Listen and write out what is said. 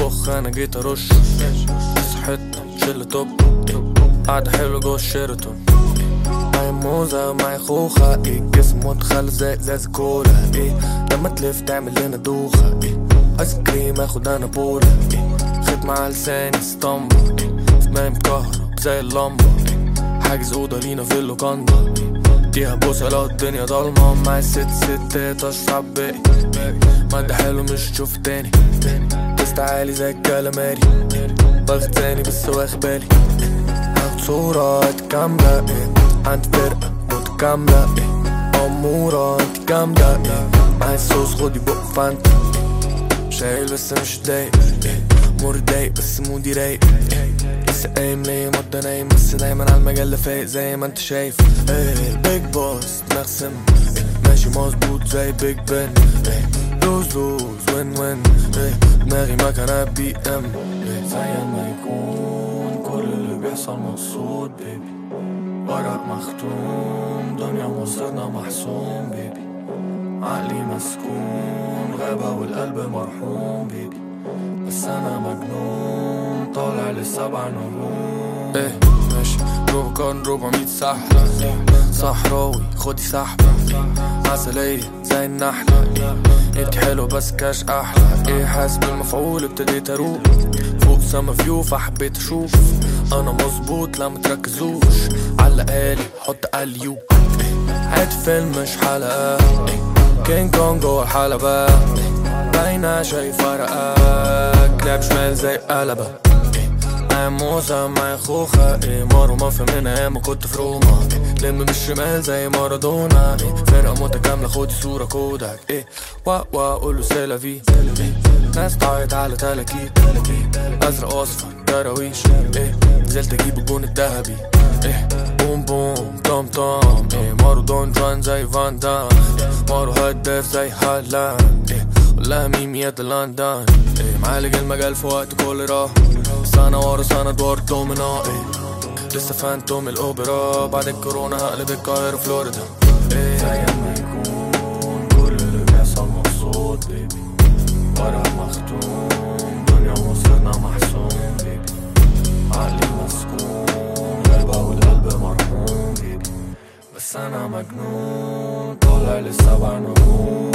مخ أنا جيت أرش. صحتنا شلة توب قاعدة حلوة جوه الشيراتون معايا موزة ومعايا خوخة إيه؟ جسم متخلف زي إزاز كولا إيه؟ لما تلف تعمل لنا دوخة إيه؟ آيس كريم آخد أنا بولا إيه؟ خد مع لساني اسطمبة إيه؟ في مكهرب زي اللمبة إيه؟ حاجز أوضة لينا في اللوكاندا إيه؟ اديها بوسة لو الدنيا ضلمة معايا ست ستات اشرب باقي مادة حلو مش تشوف تاني. taste عالي زي الكلاماري. ضغط تاني بس واخد بالي هاخد صورة كاملة إيه؟ عندي فرقة متكاملة إيه؟ أمورة انت جامدة إيه؟ معايا الصوص خدي بق فانتا شايل بس مش ضايق إيه؟ مود ضايق بس مودي رايق لسه قايم ليه مدة نايم بس دايما على المجلة فايق زي ما انت شايف. big boss دماغ سم إيه ماشي مظبوط زي Big Ben lose lose win win دماغي مكنة BM زي ما يكون كل اللي بيحصل مقصود baby ورق مختوم دنيا مصيرنا محسوم baby عقلي مسكون غابة والقلب مرحوم baby بس أنا مجنون طالع للسبع نجوم. إيه ماشي. روبكون 400 سحلة صحراوي خدي سحبة عسلية زي النحلة. انت حلو بس كاش أحلى. إيه حاسس بالمفعول ابتديت أروق. فوق سما فيو فحبيت أشوف. أنا مظبوط لا متركزوش. علقالي حط اليوب عاد فيلم مش حلقة. كينج كونج جوه الحلبة. باينة شايف فرقك لعب شمال زي قلبة موزة معايا خوخة إيه مارو ما فهمنا أيام ما كنت في روما. إيه لم بالشمال زي مارادونا إيه فرقة متكاملة خدي صورة Kodak. إيه وا وا قوله c'est la vie. ناس تعيط على تلاكيك أزرق واصفر دراويش إيه نزلت أجيب الجون الذهبي. إيه بوم بوم توم توم. إيه مارو دون جوان زي فان دام مارو هداف زي هالاند. إيه والله ميميات لندن إيه معالج المجال في وقت كل راح سنة ورا سنة ادوار دومينو. إيه لسه فانتوم الأوبرا. بعد الكورونا هقلب القاهرة فلوريدا. إيه. زي ما يكون كل اللي بيحصل مقصود بيبي ورق مختوم دنيا مصيرنا محسوم بيبي عقلي مسكون غابة والقلب مرحوم بيبي بس أنا مجنون طالع للسبع نجوم.